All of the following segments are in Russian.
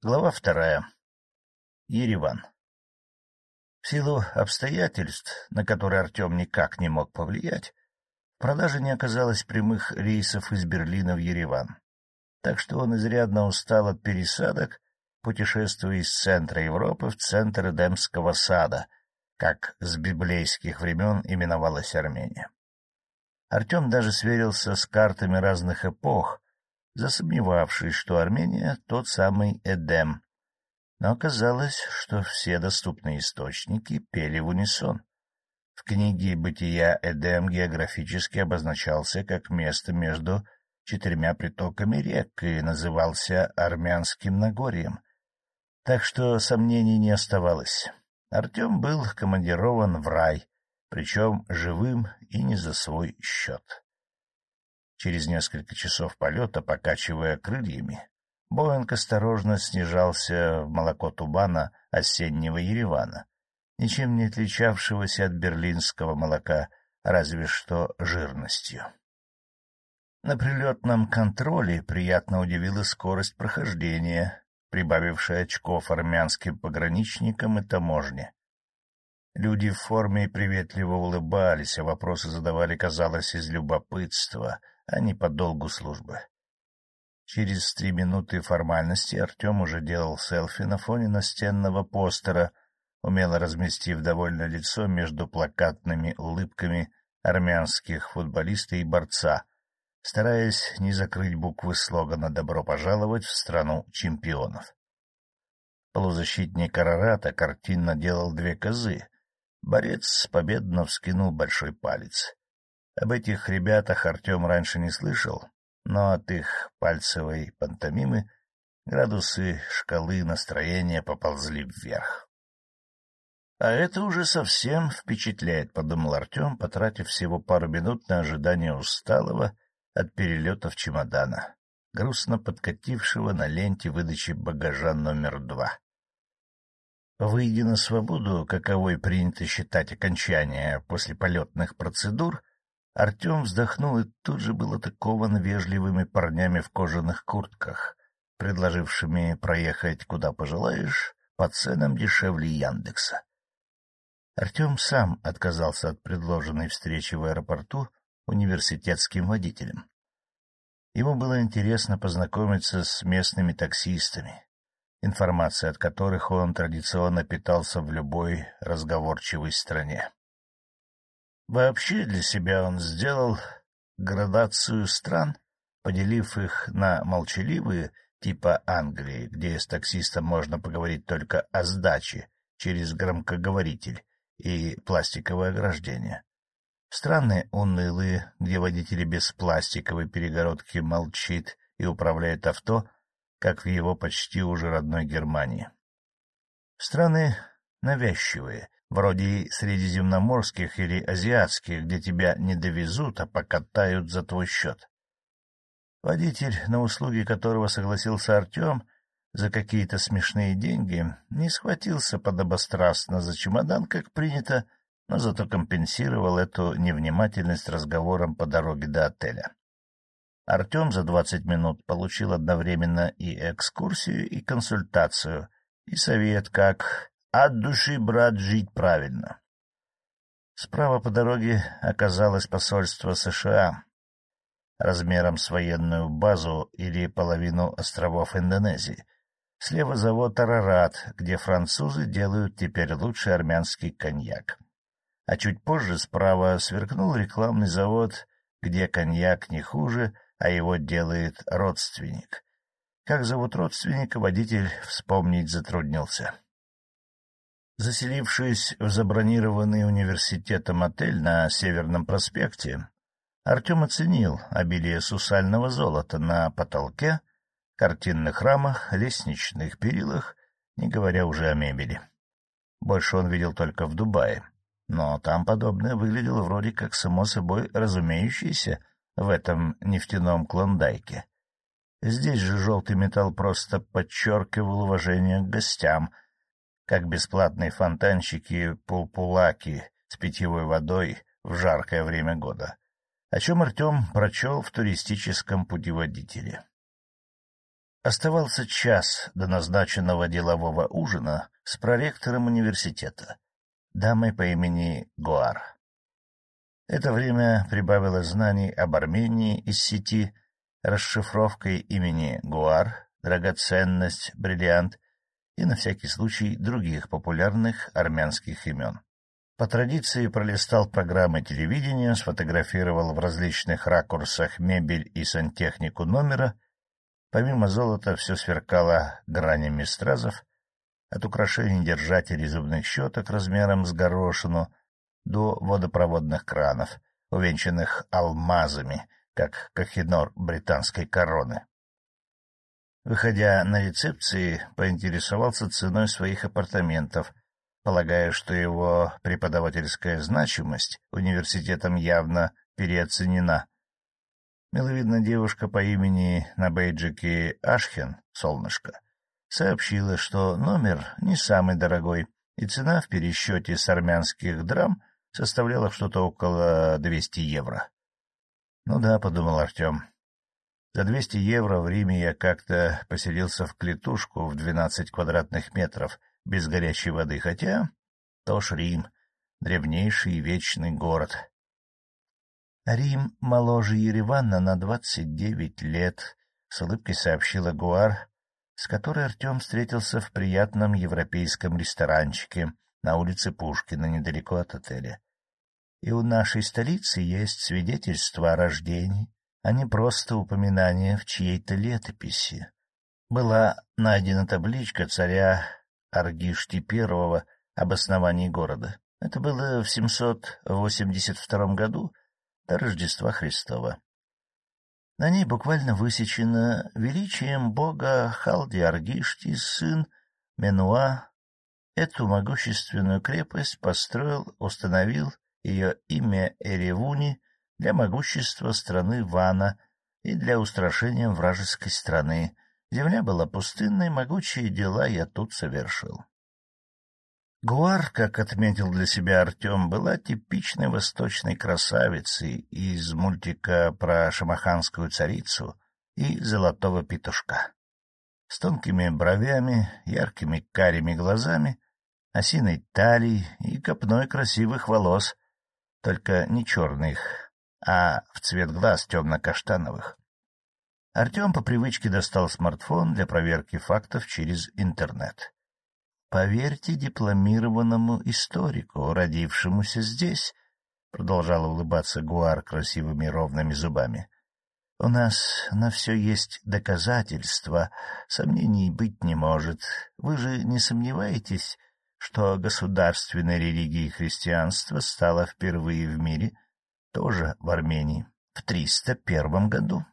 Глава вторая. Ереван. В силу обстоятельств, на которые Артем никак не мог повлиять, в продаже не оказалось прямых рейсов из Берлина в Ереван. Так что он изрядно устал от пересадок, путешествуя из центра Европы в центр Эдемского сада, как с библейских времен именовалась Армения. Артем даже сверился с картами разных эпох, засомневавшись, что Армения — тот самый Эдем. Но оказалось, что все доступные источники пели в унисон. В книге «Бытия» Эдем географически обозначался как место между четырьмя притоками рек и назывался Армянским Нагорьем. Так что сомнений не оставалось. Артем был командирован в рай, причем живым и не за свой счет. Через несколько часов полета, покачивая крыльями, Боинг осторожно снижался в молоко тубана осеннего Еревана, ничем не отличавшегося от берлинского молока, разве что жирностью. На прилетном контроле приятно удивила скорость прохождения, прибавившая очков армянским пограничникам и таможне. Люди в форме приветливо улыбались, а вопросы задавали, казалось, из любопытства — а не по долгу службы. Через три минуты формальности Артем уже делал селфи на фоне настенного постера, умело разместив довольное лицо между плакатными улыбками армянских футболиста и борца, стараясь не закрыть буквы слогана «Добро пожаловать в страну чемпионов». Полузащитник Арарата картинно делал две козы. Борец победно вскинул большой палец. Об этих ребятах Артем раньше не слышал, но от их пальцевой пантомимы градусы шкалы настроения поползли вверх. — А это уже совсем впечатляет, — подумал Артем, потратив всего пару минут на ожидание усталого от перелетов чемодана, грустно подкатившего на ленте выдачи багажа номер два. Выйдя на свободу, каковой принято считать окончание после полетных процедур, Артем вздохнул и тут же был атакован вежливыми парнями в кожаных куртках, предложившими проехать куда пожелаешь по ценам дешевле Яндекса. Артем сам отказался от предложенной встречи в аэропорту университетским водителем. Ему было интересно познакомиться с местными таксистами, информация от которых он традиционно питался в любой разговорчивой стране. Вообще для себя он сделал градацию стран, поделив их на молчаливые, типа Англии, где с таксистом можно поговорить только о сдаче через громкоговоритель и пластиковое ограждение. Страны унылые, где водители без пластиковой перегородки молчит и управляет авто, как в его почти уже родной Германии. Страны навязчивые, вроде средиземноморских или азиатских, где тебя не довезут, а покатают за твой счет. Водитель, на услуги которого согласился Артем за какие-то смешные деньги, не схватился подобострастно за чемодан, как принято, но зато компенсировал эту невнимательность разговором по дороге до отеля. Артем за двадцать минут получил одновременно и экскурсию, и консультацию, и совет, как от души, брат, жить правильно. Справа по дороге оказалось посольство США, размером с военную базу или половину островов Индонезии. Слева завод «Арарат», где французы делают теперь лучший армянский коньяк. А чуть позже справа сверкнул рекламный завод, где коньяк не хуже, а его делает родственник. Как зовут родственника, водитель вспомнить затруднился. Заселившись в забронированный университетом отель на Северном проспекте, Артем оценил обилие сусального золота на потолке, картинных рамах, лестничных перилах, не говоря уже о мебели. Больше он видел только в Дубае, но там подобное выглядело вроде как само собой разумеющееся в этом нефтяном клондайке. Здесь же желтый металл просто подчеркивал уважение к гостям — как бесплатные фонтанчики-пулпулаки с питьевой водой в жаркое время года, о чем Артем прочел в туристическом путеводителе. Оставался час до назначенного делового ужина с проректором университета, дамой по имени Гуар. Это время прибавило знаний об Армении из сети, расшифровкой имени Гуар, драгоценность, бриллиант и, на всякий случай, других популярных армянских имен. По традиции пролистал программы телевидения, сфотографировал в различных ракурсах мебель и сантехнику номера. Помимо золота все сверкало гранями стразов, от украшений держателей зубных щеток размером с горошину до водопроводных кранов, увенчанных алмазами, как кахинор британской короны. Выходя на рецепции, поинтересовался ценой своих апартаментов, полагая, что его преподавательская значимость университетом явно переоценена. Миловидная девушка по имени на бейджике Ашхен, солнышко, сообщила, что номер не самый дорогой, и цена в пересчете с армянских драм составляла что-то около 200 евро. — Ну да, — подумал Артем. За 200 евро в Риме я как-то поселился в клетушку в 12 квадратных метров без горячей воды, хотя тоже Рим, древнейший и вечный город. Рим моложе Еревана на 29 лет, — с улыбкой сообщила Гуар, с которой Артем встретился в приятном европейском ресторанчике на улице Пушкина, недалеко от отеля. И у нашей столицы есть свидетельство о рождении, а не просто упоминание в чьей-то летописи. Была найдена табличка царя Аргишти I об основании города. Это было в 782 году до Рождества Христова. На ней буквально высечено величием бога Халди Аргишти, сын Менуа. Эту могущественную крепость построил, установил ее имя Эревуни для могущества страны Вана и для устрашения вражеской страны. Земля была пустынной, могучие дела я тут совершил. Гуар, как отметил для себя Артем, была типичной восточной красавицей из мультика про шамаханскую царицу и золотого петушка. С тонкими бровями, яркими карими глазами, осиной талией и копной красивых волос, только не черных, а в цвет глаз темно-каштановых. Артем по привычке достал смартфон для проверки фактов через интернет. Поверьте дипломированному историку, родившемуся здесь, — продолжал улыбаться Гуар красивыми ровными зубами. — У нас на все есть доказательства, сомнений быть не может. Вы же не сомневаетесь, что государственной религией христианства стало впервые в мире, тоже в Армении, в 301 году?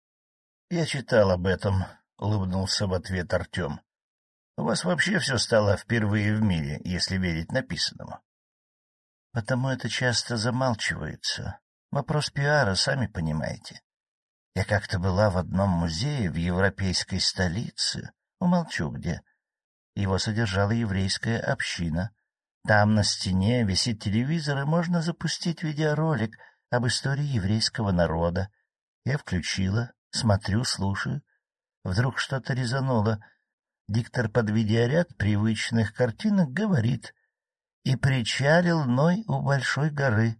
— Я читал об этом, — улыбнулся в ответ Артем. У вас вообще все стало впервые в мире, если верить написанному. Потому это часто замалчивается. Вопрос пиара, сами понимаете. Я как-то была в одном музее в европейской столице, умолчу где. Его содержала еврейская община. Там на стене висит телевизор, и можно запустить видеоролик об истории еврейского народа. Я включила, смотрю, слушаю. Вдруг что-то резануло — Диктор под видеоряд привычных картинок говорит «И причалил Ной у большой горы».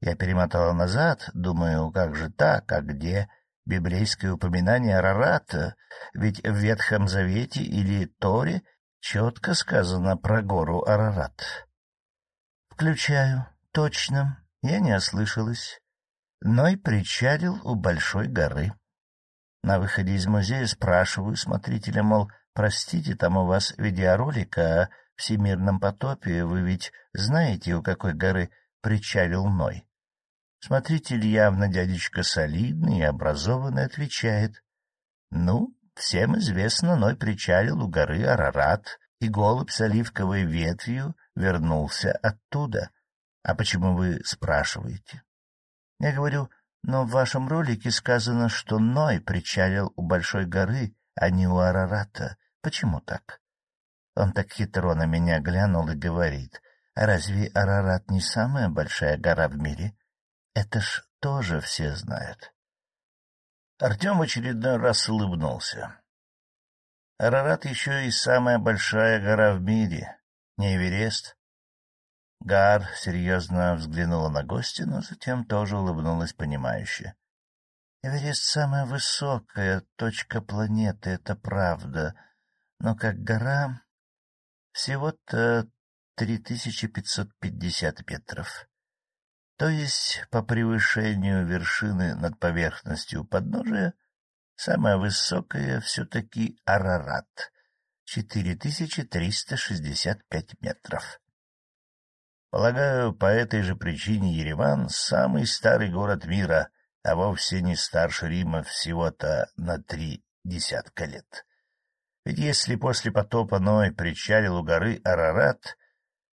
Я перемотала назад, думаю, как же так, а где библейское упоминание Арарата? Ведь в Ветхом Завете или Торе четко сказано про гору Арарат. Включаю. Точно. Я не ослышалась. Ной причалил у большой горы. На выходе из музея спрашиваю смотрителя, мол, Простите, там у вас видеоролик о всемирном потопе, вы ведь знаете, у какой горы причалил Ной? Смотритель явно дядечка солидный и образованный отвечает. Ну, всем известно, Ной причалил у горы Арарат, и голубь с оливковой ветвью вернулся оттуда. А почему вы спрашиваете? Я говорю, но в вашем ролике сказано, что Ной причалил у большой горы, а не у Арарата. Почему так? Он так хитро на меня глянул и говорит, а разве Арарат не самая большая гора в мире? Это ж тоже все знают. Артем в очередной раз улыбнулся. Арарат еще и самая большая гора в мире, не Эверест. Гар серьезно взглянула на гостя, но затем тоже улыбнулась понимающе. Эверест — самая высокая точка планеты, это правда, но как гора всего-то 3550 метров. То есть по превышению вершины над поверхностью подножия самая высокая все-таки Арарат — 4365 метров. Полагаю, по этой же причине Ереван — самый старый город мира, а вовсе не старше Рима всего-то на три десятка лет. Ведь если после потопа Ной причалил у горы Арарат,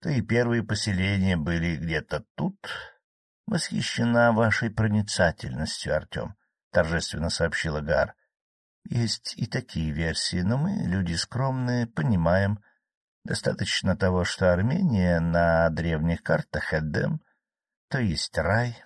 то и первые поселения были где-то тут. Восхищена вашей проницательностью, Артем, — торжественно сообщила Гар. Есть и такие версии, но мы, люди скромные, понимаем, достаточно того, что Армения на древних картах Эдем, то есть рай,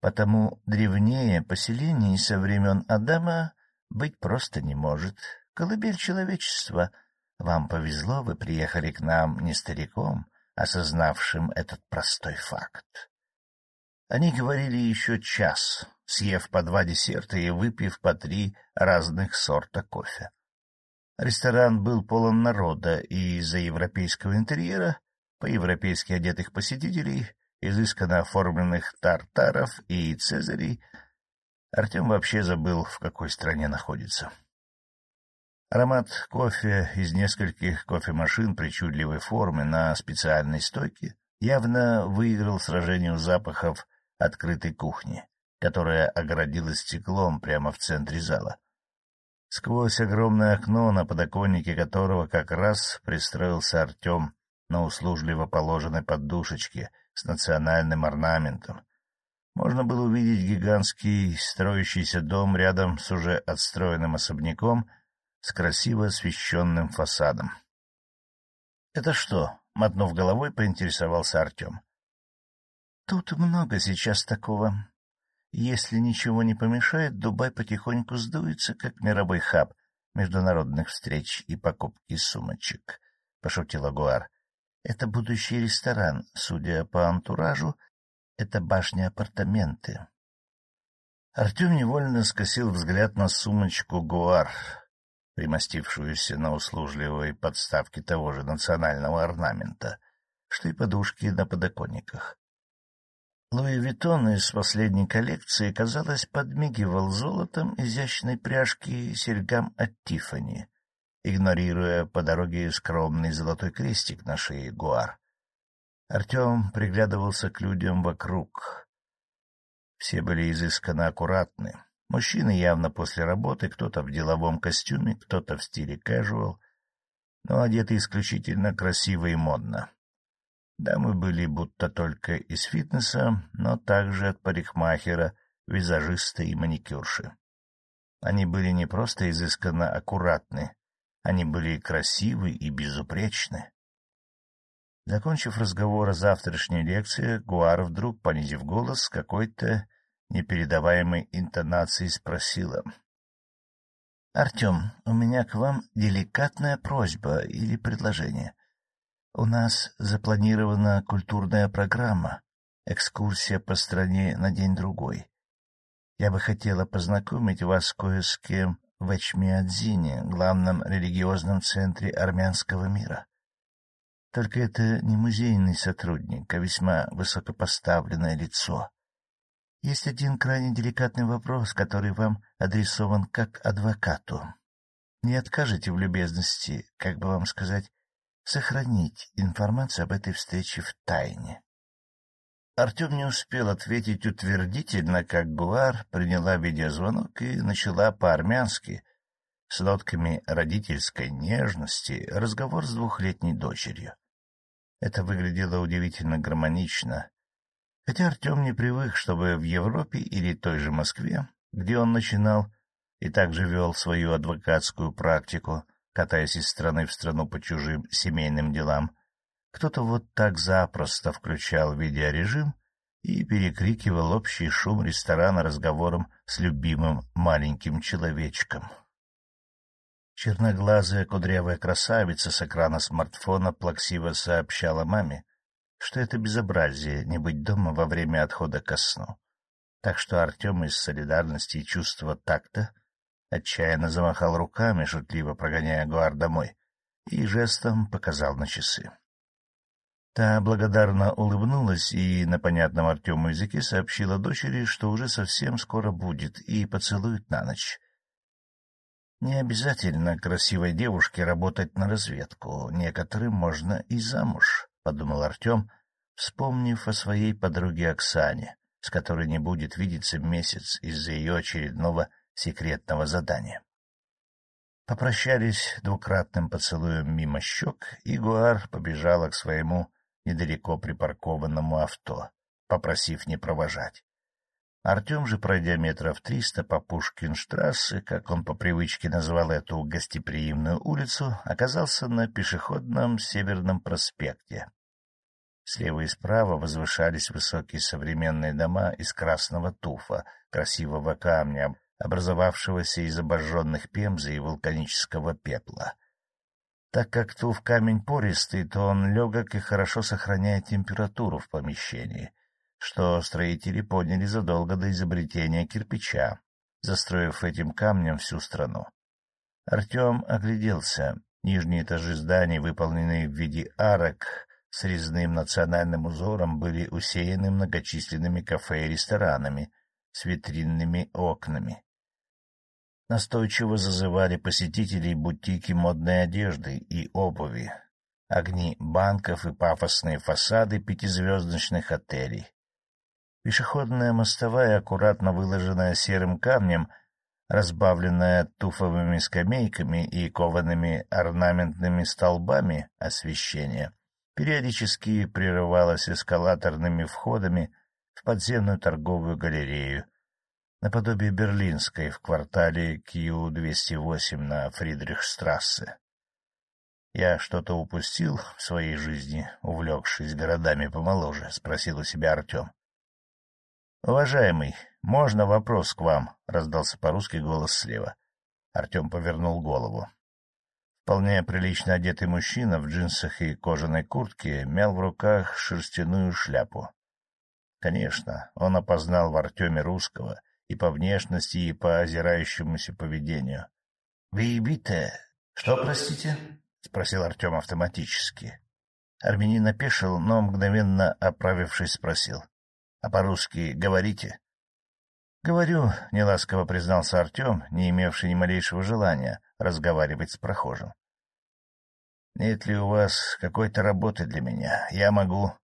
потому древнее поселений со времен Адама быть просто не может. Колыбель человечества. Вам повезло, вы приехали к нам не стариком, осознавшим этот простой факт. Они говорили еще час, съев по два десерта и выпив по три разных сорта кофе. Ресторан был полон народа, и из-за европейского интерьера, по-европейски одетых посетителей, изысканно оформленных тартаров и цезарей, Артем вообще забыл, в какой стране находится. Аромат кофе из нескольких кофемашин причудливой формы на специальной стойке явно выиграл сражение запахов открытой кухни, которая огородилась стеклом прямо в центре зала. Сквозь огромное окно, на подоконнике которого как раз пристроился Артем на услужливо положенной подушечке с национальным орнаментом, можно было увидеть гигантский строящийся дом рядом с уже отстроенным особняком — с красиво освещенным фасадом. — Это что? — мотнув головой, поинтересовался Артем. — Тут много сейчас такого. Если ничего не помешает, Дубай потихоньку сдуется, как мировой хаб международных встреч и покупки сумочек, — пошутила Гуар. — Это будущий ресторан, судя по антуражу, это башня-апартаменты. Артем невольно скосил взгляд на сумочку Гуар, примостившуюся на услужливой подставке того же национального орнамента, что и подушки на подоконниках. Луи Виттон из последней коллекции, казалось, подмигивал золотом изящной пряжки серьгам от Тиффани, игнорируя по дороге скромный золотой крестик на шее Гуар. Артем приглядывался к людям вокруг. Все были изысканно аккуратны, Мужчины явно после работы, кто-то в деловом костюме, кто-то в стиле casual, но одеты исключительно красиво и модно. Дамы были будто только из фитнеса, но также от парикмахера, визажиста и маникюрши. Они были не просто изысканно аккуратны, они были красивы и безупречны. Закончив разговор о завтрашней лекции, Гуар вдруг, понизив голос, какой-то непередаваемой интонацией спросила. — Артем, у меня к вам деликатная просьба или предложение. У нас запланирована культурная программа, экскурсия по стране на день-другой. Я бы хотела познакомить вас кое с кем в Эчмиадзине, главном религиозном центре армянского мира. Только это не музейный сотрудник, а весьма высокопоставленное лицо. Есть один крайне деликатный вопрос, который вам адресован как адвокату. Не откажете в любезности, как бы вам сказать, сохранить информацию об этой встрече в тайне. Артем не успел ответить утвердительно, как Гуар приняла видеозвонок и начала по-армянски, с нотками родительской нежности, разговор с двухлетней дочерью. Это выглядело удивительно гармонично, Хотя Артем не привык, чтобы в Европе или той же Москве, где он начинал и также вел свою адвокатскую практику, катаясь из страны в страну по чужим семейным делам, кто-то вот так запросто включал видеорежим и перекрикивал общий шум ресторана разговором с любимым маленьким человечком. Черноглазая кудрявая красавица с экрана смартфона плаксиво сообщала маме, что это безобразие не быть дома во время отхода ко сну. Так что Артем из солидарности и чувства такта отчаянно замахал руками, шутливо прогоняя Гуар домой, и жестом показал на часы. Та благодарно улыбнулась и на понятном Артему языке сообщила дочери, что уже совсем скоро будет, и поцелует на ночь. Не обязательно красивой девушке работать на разведку, некоторым можно и замуж, — подумал Артем, вспомнив о своей подруге Оксане, с которой не будет видеться месяц из-за ее очередного секретного задания. Попрощались двукратным поцелуем мимо щек, и Гуар побежала к своему недалеко припаркованному авто, попросив не провожать. Артем же, пройдя метров триста по Пушкинштрассе, как он по привычке называл эту гостеприимную улицу, оказался на пешеходном Северном проспекте. Слева и справа возвышались высокие современные дома из красного туфа, красивого камня, образовавшегося из обожженных пемзы и вулканического пепла. Так как туф камень пористый, то он легок и хорошо сохраняет температуру в помещении — что строители поняли задолго до изобретения кирпича, застроив этим камнем всю страну. Артем огляделся. Нижние этажи зданий, выполненные в виде арок с резным национальным узором, были усеяны многочисленными кафе и ресторанами с витринными окнами. Настойчиво зазывали посетителей бутики модной одежды и обуви, огни банков и пафосные фасады пятизвездочных отелей. Пешеходная мостовая, аккуратно выложенная серым камнем, разбавленная туфовыми скамейками и коваными орнаментными столбами освещения, периодически прерывалась эскалаторными входами в подземную торговую галерею, наподобие берлинской в квартале Кью-208 на Фридрихштрассе. «Я что-то упустил в своей жизни, увлекшись городами помоложе?» — спросил у себя Артем. — Уважаемый, можно вопрос к вам? — раздался по-русски голос слева. Артем повернул голову. Вполне прилично одетый мужчина в джинсах и кожаной куртке мял в руках шерстяную шляпу. Конечно, он опознал в Артеме русского и по внешности, и по озирающемуся поведению. — Вы ебите? Что, простите? — спросил Артем автоматически. Армянин опешил, но, мгновенно оправившись, спросил. А по-русски говорите? — Говорю, — неласково признался Артем, не имевший ни малейшего желания разговаривать с прохожим. — Нет ли у вас какой-то работы для меня? Я могу... —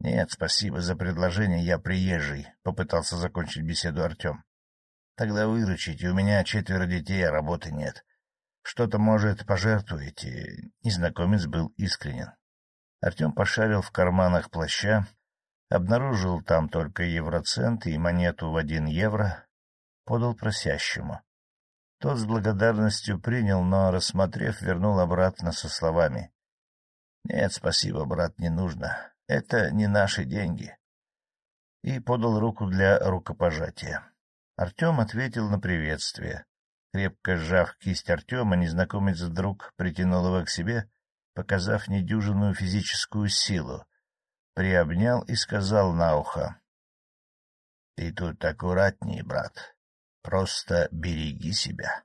Нет, спасибо за предложение, я приезжий, — попытался закончить беседу Артем. — Тогда выручите, у меня четверо детей, а работы нет. Что-то, может, пожертвуете? Незнакомец был искренен. Артем пошарил в карманах плаща, Обнаружил там только евроцент и монету в один евро, подал просящему. Тот с благодарностью принял, но, рассмотрев, вернул обратно со словами. — Нет, спасибо, брат, не нужно. Это не наши деньги. И подал руку для рукопожатия. Артем ответил на приветствие. Крепко сжав кисть Артема, незнакомец вдруг притянул его к себе, показав недюжинную физическую силу, приобнял и сказал на ухо. — Ты тут аккуратнее, брат. Просто береги себя.